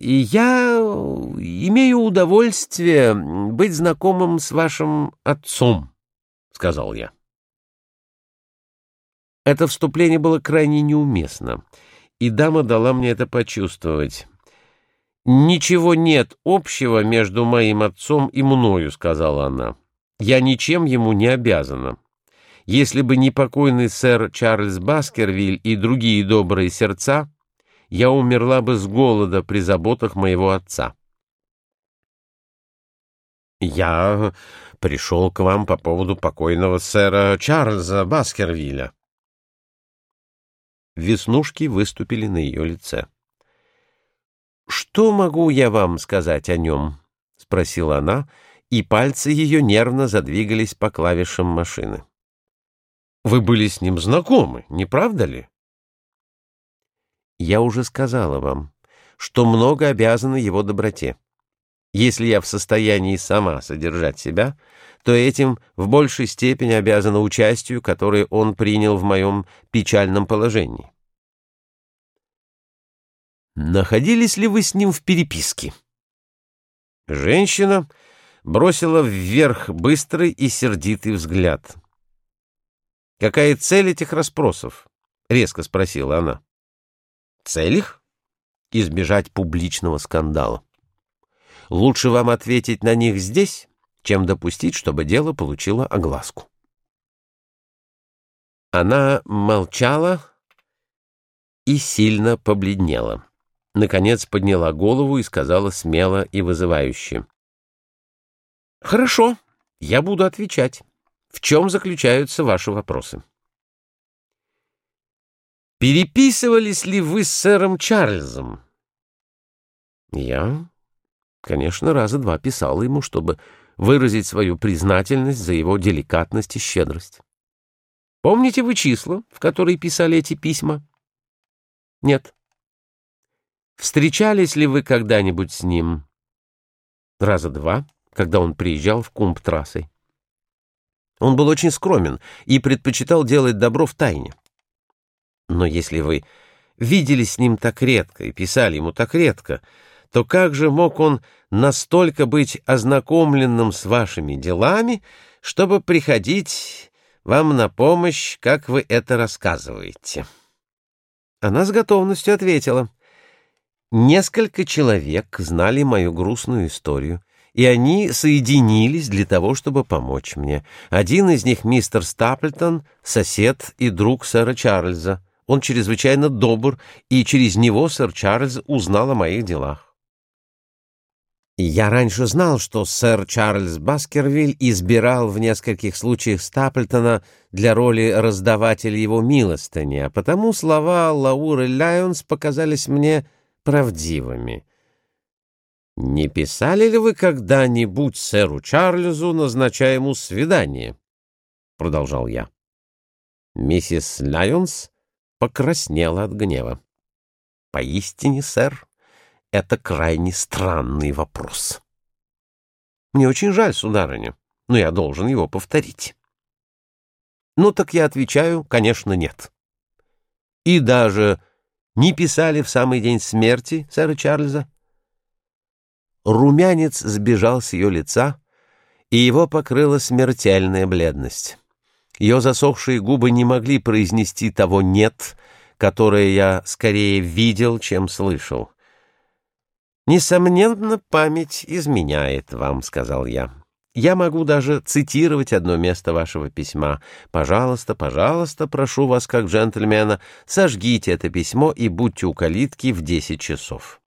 И я имею удовольствие быть знакомым с вашим отцом, — сказал я. Это вступление было крайне неуместно, и дама дала мне это почувствовать. «Ничего нет общего между моим отцом и мною», — сказала она. «Я ничем ему не обязана. Если бы не покойный сэр Чарльз Баскервиль и другие добрые сердца, я умерла бы с голода при заботах моего отца. Я пришел к вам по поводу покойного сэра Чарльза Баскервилля. Веснушки выступили на ее лице. «Что могу я вам сказать о нем?» — спросила она, и пальцы ее нервно задвигались по клавишам машины. «Вы были с ним знакомы, не правда ли?» Я уже сказала вам, что много обязана его доброте. Если я в состоянии сама содержать себя, то этим в большей степени обязана участию, которое он принял в моем печальном положении. Находились ли вы с ним в переписке? Женщина бросила вверх быстрый и сердитый взгляд. «Какая цель этих расспросов?» — резко спросила она. Цель их — избежать публичного скандала. Лучше вам ответить на них здесь, чем допустить, чтобы дело получило огласку. Она молчала и сильно побледнела. Наконец подняла голову и сказала смело и вызывающе. «Хорошо, я буду отвечать. В чем заключаются ваши вопросы?» Переписывались ли вы с сэром Чарльзом? Я, конечно, раза два писал ему, чтобы выразить свою признательность за его деликатность и щедрость. Помните вы числа, в которые писали эти письма? Нет. Встречались ли вы когда-нибудь с ним? Раза два, когда он приезжал в Кумб-трассой. Он был очень скромен и предпочитал делать добро в тайне. Но если вы видели с ним так редко и писали ему так редко, то как же мог он настолько быть ознакомленным с вашими делами, чтобы приходить вам на помощь, как вы это рассказываете?» Она с готовностью ответила. «Несколько человек знали мою грустную историю, и они соединились для того, чтобы помочь мне. Один из них — мистер Стаплтон, сосед и друг сэра Чарльза. Он чрезвычайно добр, и через него сэр Чарльз узнал о моих делах. Я раньше знал, что сэр Чарльз Баскервиль избирал в нескольких случаях Стаплтона для роли раздавателя его милостыни, а потому слова Лауры Лайонс показались мне правдивыми. «Не писали ли вы когда-нибудь сэру Чарльзу, назначая ему свидание?» — продолжал я. Миссис Лайонс покраснела от гнева. «Поистине, сэр, это крайне странный вопрос. Мне очень жаль, сударыня, но я должен его повторить. Ну так я отвечаю, конечно, нет. И даже не писали в самый день смерти сэра Чарльза? Румянец сбежал с ее лица, и его покрыла смертельная бледность. Ее засохшие губы не могли произнести того «нет», которое я скорее видел, чем слышал. «Несомненно, память изменяет вам», — сказал я. «Я могу даже цитировать одно место вашего письма. Пожалуйста, пожалуйста, прошу вас, как джентльмена, сожгите это письмо и будьте у калитки в десять часов».